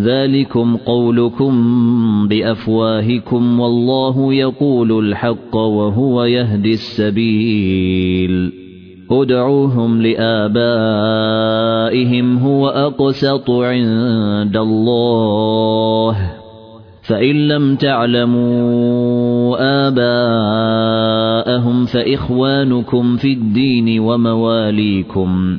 ذلكم قولكم بأفواهكم والله يقول الحق وهو يهدي السبيل. ادعوهم لآبائهم هو أقسط عند الله. فإن لم تعلموا آباءهم فإخوانكم في الدين ومواليكم.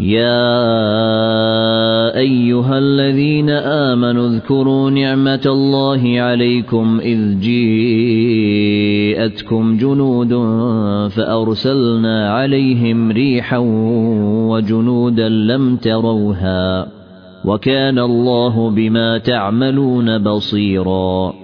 يا أيها الذين آمنوا اذكروا نعمة الله عليكم إذ جيءتكم جنود فأرسلنا عليهم ريحا وجنودا لم تروها وكان الله بما تعملون بصيرا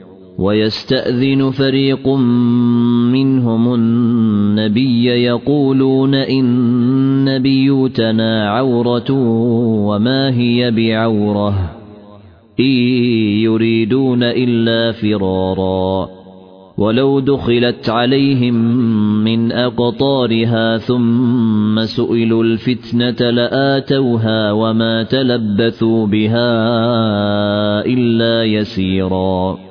ويستأذن فريق منهم النبي يقولون إن بيوتنا عورة وما هي بعورة إن يريدون إلا فرارا ولو دخلت عليهم من أقطارها ثم سئلوا الفتنة لآتوها وما تلبثوا بها إلا يسيرا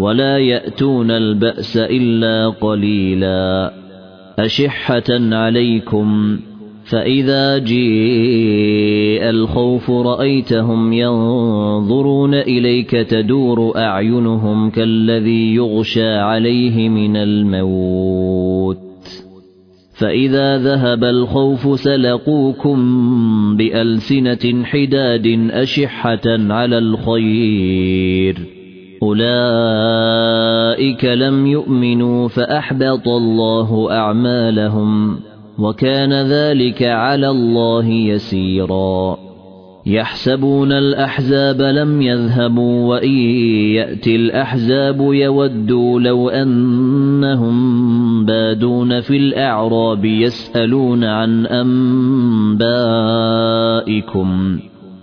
ولا يأتون البأس إلا قليلا أشحة عليكم فإذا جيء الخوف رأيتهم ينظرون إليك تدور أعينهم كالذي يغشى عليه من الموت فإذا ذهب الخوف سلقوكم بألسنة حداد أشحة على الخير أولئك لم يؤمنوا فأحبط الله أعمالهم وكان ذلك على الله يسيرا يحسبون الأحزاب لم يذهبوا وإن يأتي الأحزاب يودوا لو أنهم بادون في الأعراب يسألون عن أنبائكم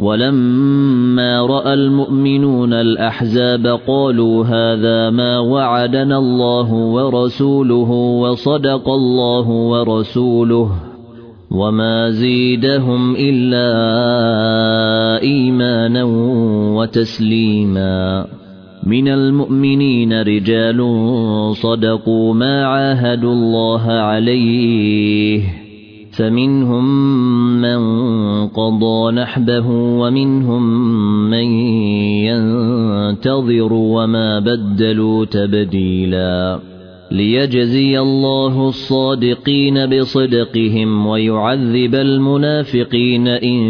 ولما رأى المؤمنون الأحزاب قالوا هذا ما وعدنا الله ورسوله وصدق الله ورسوله وما زيدهم إلا إيمانا وتسليما. من المؤمنين رجال صدقوا ما عاهدوا الله عليه فمنهم من قضى نحبه ومنهم من ينتظر وما بدلوا تبديلا ليجزي الله الصادقين بصدقهم ويعذب المنافقين إن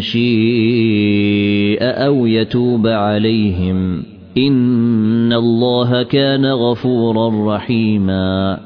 شيء أو يتوب عليهم إن الله كان غفورا رحيما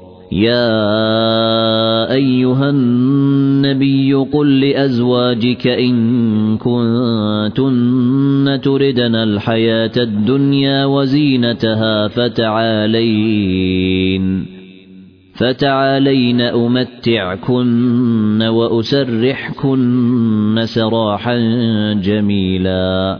يا أيها النبي قل لأزواجك إن كنتن تردن الحياة الدنيا وزينتها فتعالين فتعالين أمتعكن وأسرحكن سراحا جميلا.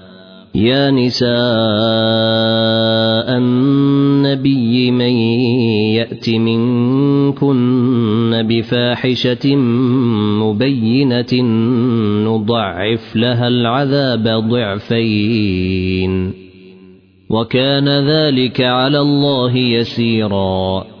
يا نساء النبي من يأت منكن بفاحشة مبينة نضعف لها العذاب ضعفين. وكان ذلك على الله يسيرا.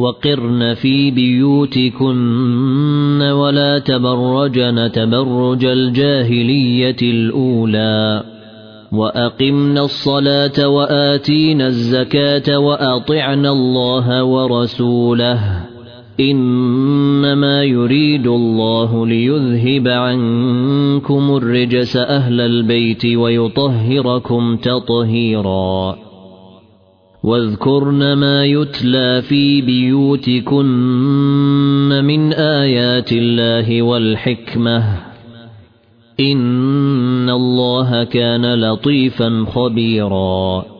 وقرن في بيوتكن ولا تبرجن تبرج الجاهلية الأولى وأقمنا الصلاة وآتينا الزكاة وأطعنا الله ورسوله إنما يريد الله ليذهب عنكم الرجس أهل البيت ويطهركم تطهيرا واذكرن ما يتلى في بيوتكن من آيات الله والحكمة. إن الله كان لطيفا خبيرا.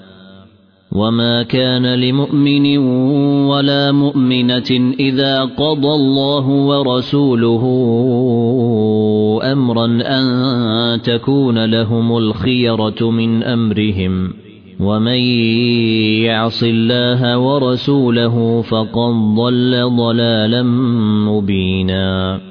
وما كان لمؤمن ولا مؤمنة إذا قضى الله ورسوله أمرا أن تكون لهم الخيرة من أمرهم ومن يعص الله ورسوله فقد ضل ضلالا مبينا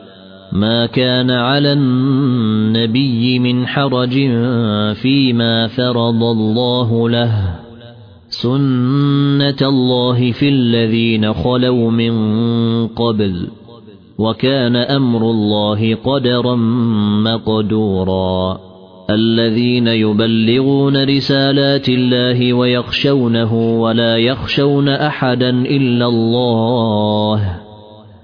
ما كان على النبي من حرج فيما فرض الله له. سنة الله في الذين خلوا من قبل وكان أمر الله قدرا مقدورا. الذين يبلغون رسالات الله ويخشونه ولا يخشون أحدا إلا الله.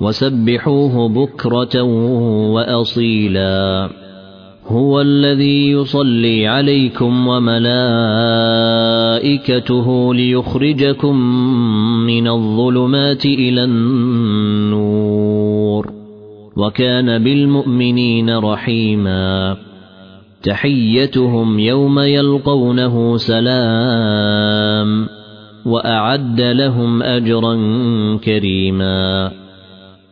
وسبحوه بكرة وأصيلا. هو الذي يصلي عليكم وملائكته ليخرجكم من الظلمات إلى النور. وكان بالمؤمنين رحيما. تحيتهم يوم يلقونه سلام. وأعد لهم أجرا كريما.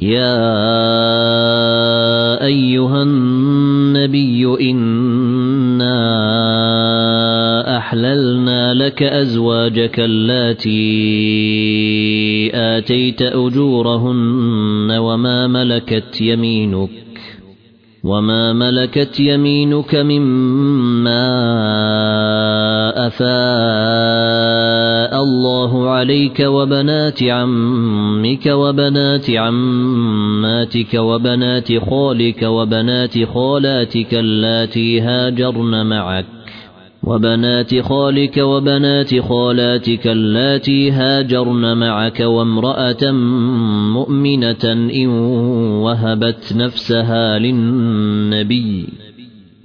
يا ايها النبي انا احللنا لك ازواجك اللاتي اتيت اجورهن وما ملكت يمينك وما ملكت يمينك مما افاء الله عليك وبنات عمك وبنات عماتك وبنات خالك وبنات خالاتك اللاتي هاجرن معك وبنات خالك وبنات خالاتك اللاتي هاجرن معك وامرأة مؤمنة إن وهبت نفسها للنبي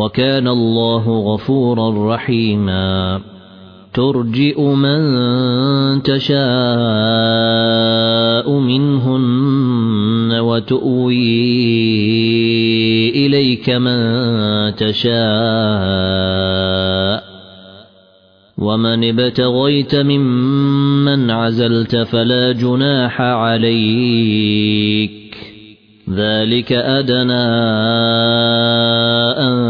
وكان الله غفورا رحيما. ترجئ من تشاء منهن وتؤوي إليك من تشاء. ومن ابتغيت ممن عزلت فلا جناح عليك. ذلك أدنى أن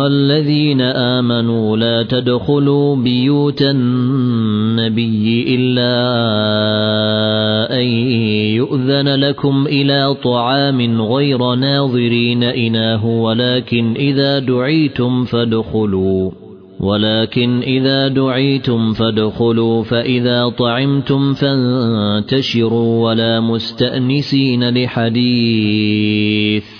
أيها الذين آمنوا لا تدخلوا بيوت النبي إلا أن يؤذن لكم إلى طعام غير ناظرين إناه ولكن إذا دعيتم فادخلوا. ولكن إذا دعيتم فادخلوا فإذا طعمتم فانتشروا ولا مستأنسين لحديث.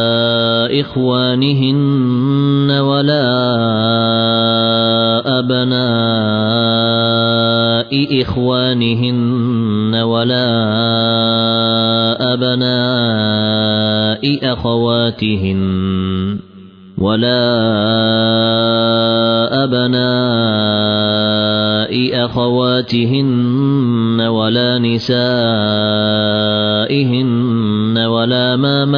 إخوانهن ولا أبناء إخوانهن ولا أبناء أخواتهن ولا أبناء أخواتهن ولا نسائهن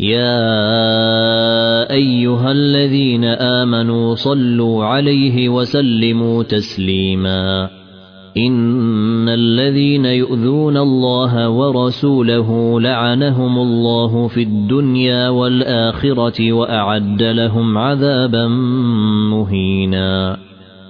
يا أيها الذين آمنوا صلوا عليه وسلموا تسليما. إن الذين يؤذون الله ورسوله لعنهم الله في الدنيا والآخرة وأعد لهم عذابا مهينا.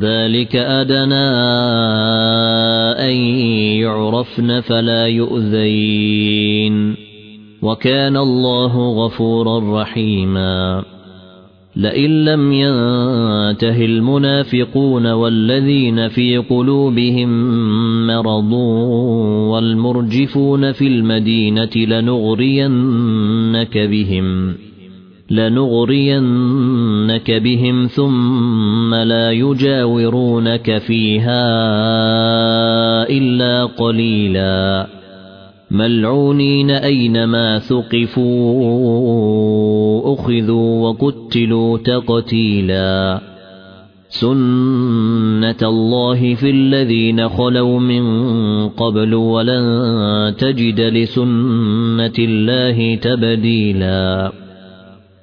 ذلك أدنى أن يعرفن فلا يؤذين. وكان الله غفورا رحيما. لئن لم ينته المنافقون والذين في قلوبهم مرض والمرجفون في المدينة لنغرينك بهم. لنغرينك بهم ثم لا يجاورونك فيها إلا قليلا. ملعونين أينما ثقفوا أخذوا وقتلوا تقتيلا. سنة الله في الذين خلوا من قبل ولن تجد لسنة الله تبديلا.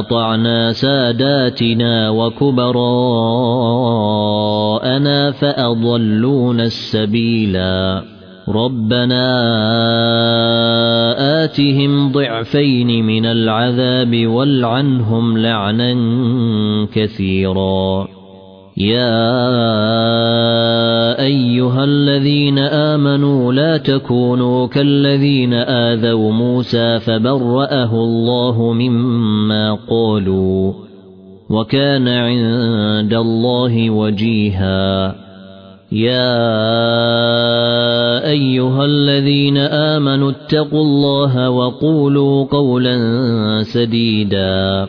أطعنا ساداتنا وكبراءنا فأضلون السبيلا ربنا آتهم ضعفين من العذاب والعنهم لعنا كثيرا يا أيها الذين آمنوا لا تكونوا كالذين آذوا موسى فبرأه الله مما قالوا وكان عند الله وجيها. يا أيها الذين آمنوا اتقوا الله وقولوا قولا سديدا.